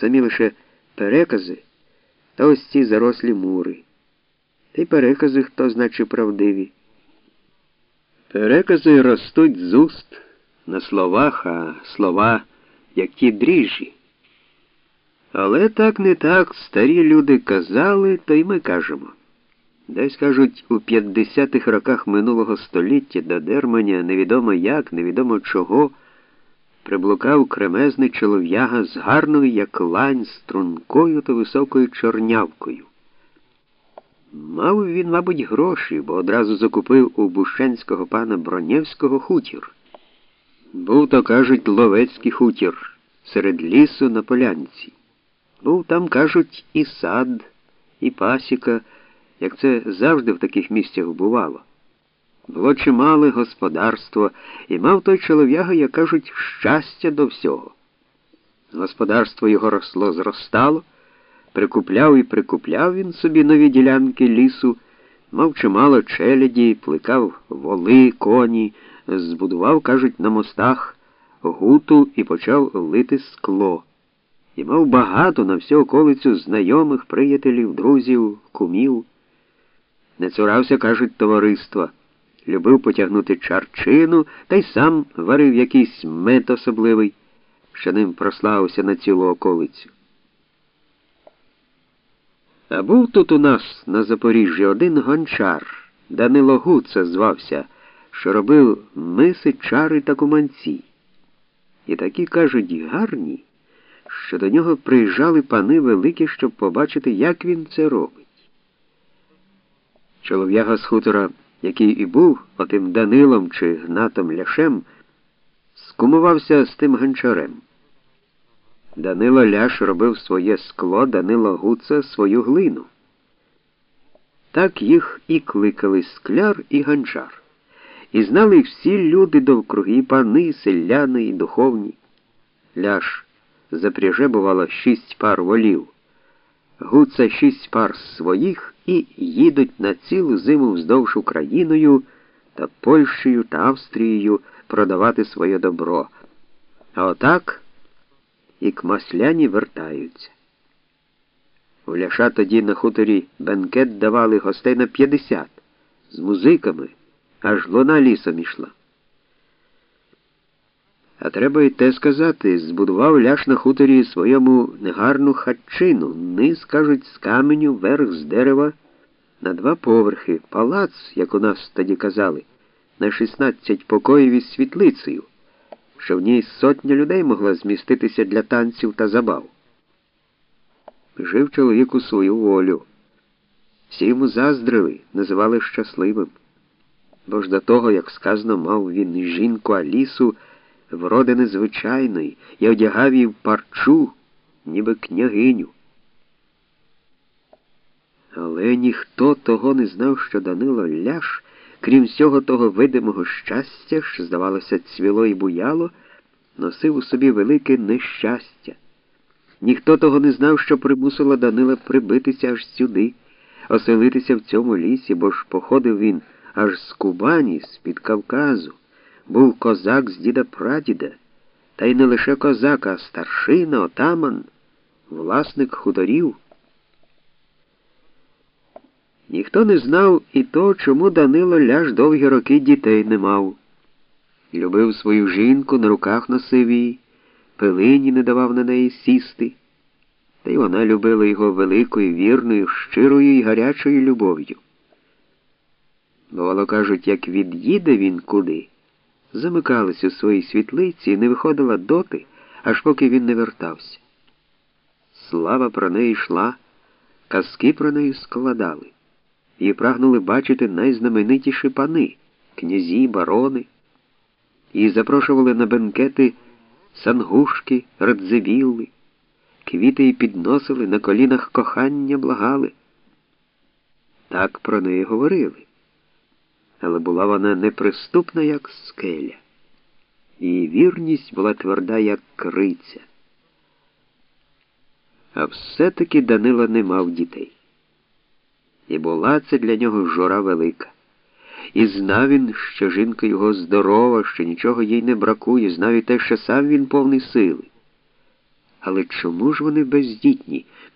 самі лише перекази та ось ці зарослі мури. Та й перекази, хто значить правдиві. Перекази ростуть з уст на словах, а слова, як ті дріжджі. Але так не так старі люди казали, то й ми кажемо. Десь кажуть, у 50-х роках минулого століття до Дерманя невідомо як, невідомо чого, приблукав кремезний чолов'яга з гарною, як лань, стрункою та високою чорнявкою. Мав він, мабуть, гроші, бо одразу закупив у бущенського пана Бронєвського хутір. Був то, кажуть, ловецький хутір серед лісу на полянці. Був там, кажуть, і сад, і пасіка, як це завжди в таких місцях бувало. Було чимале господарство, і мав той чолов'яга, як кажуть, щастя до всього. Господарство його росло, зростало, прикупляв і прикупляв він собі нові ділянки лісу, мав чимало челяді, плекав воли, коні, збудував, кажуть, на мостах гуту і почав лити скло і мав багато на всю околицю знайомих, приятелів, друзів, кумів. Не цурався, кажуть, товариства, любив потягнути чарчину та й сам варив якийсь мед особливий, що ним прославився на цілу околицю. А був тут у нас на Запоріжжі один гончар, Данило Гуца звався, що робив миси, чари та куманці. І такі, кажуть, гарні що до нього приїжджали пани великі, щоб побачити, як він це робить. Чолов'яга з хутора, який і був отим Данилом чи Гнатом Ляшем, скумувався з тим гончарем. Данило Ляш робив своє скло, Данило Гуца свою глину. Так їх і кликали скляр і гончар. І знали їх всі люди довкруги, пани, селяни, і духовні. Ляш запряже, бувало, шість пар волів. Гуца шість пар своїх і їдуть на цілу зиму вздовж Україною та Польщею та Австрією продавати своє добро. А отак і к масляні вертаються. У Ляша тоді на хуторі бенкет давали гостей на 50 з музиками, аж луна лісом ішла. А треба й те сказати, збудував ляш на хуторі своєму негарну хатчину, низ, кажуть, з каменю, верх з дерева, на два поверхи, палац, як у нас тоді казали, на 16 покоїв із світлицею, що в ній сотня людей могла зміститися для танців та забав. Жив чоловік у свою волю. Всі йому заздрили, називали щасливим. Бо ж до того, як сказано, мав він жінку Алісу вроди незвичайної, і одягав її в парчу, ніби княгиню. Але ніхто того не знав, що Данило Ляш, крім всього того видимого щастя, що, здавалося, цвіло і буяло, носив у собі велике нещастя. Ніхто того не знав, що примусило Данила прибитися аж сюди, оселитися в цьому лісі, бо ж походив він аж з Кубані, з-під Кавказу був козак з діда прадіда, та й не лише козак, а старшина, отаман, власник хуторів. Ніхто не знав і то, чому Данило ляж довгі роки дітей не мав. Любив свою жінку, на руках носив її, пилині не давав на неї сісти, та й вона любила його великою, вірною, щирою і гарячою любов'ю. Бувало, кажуть, як від'їде він куди замикалась у своїй світлиці і не виходила доти, аж поки він не вертався. Слава про неї йшла, казки про неї складали, Її прагнули бачити найзнаменитіші пани, князі, барони, її запрошували на бенкети сангушки, радзивілли, квіти їй підносили, на колінах кохання благали. Так про неї говорили але була вона неприступна, як скеля. Її вірність була тверда, як криця. А все-таки Данила не мав дітей. І була це для нього жора велика. І знав він, що жінка його здорова, що нічого їй не бракує, знав і те, що сам він повний сили. Але чому ж вони бездітні?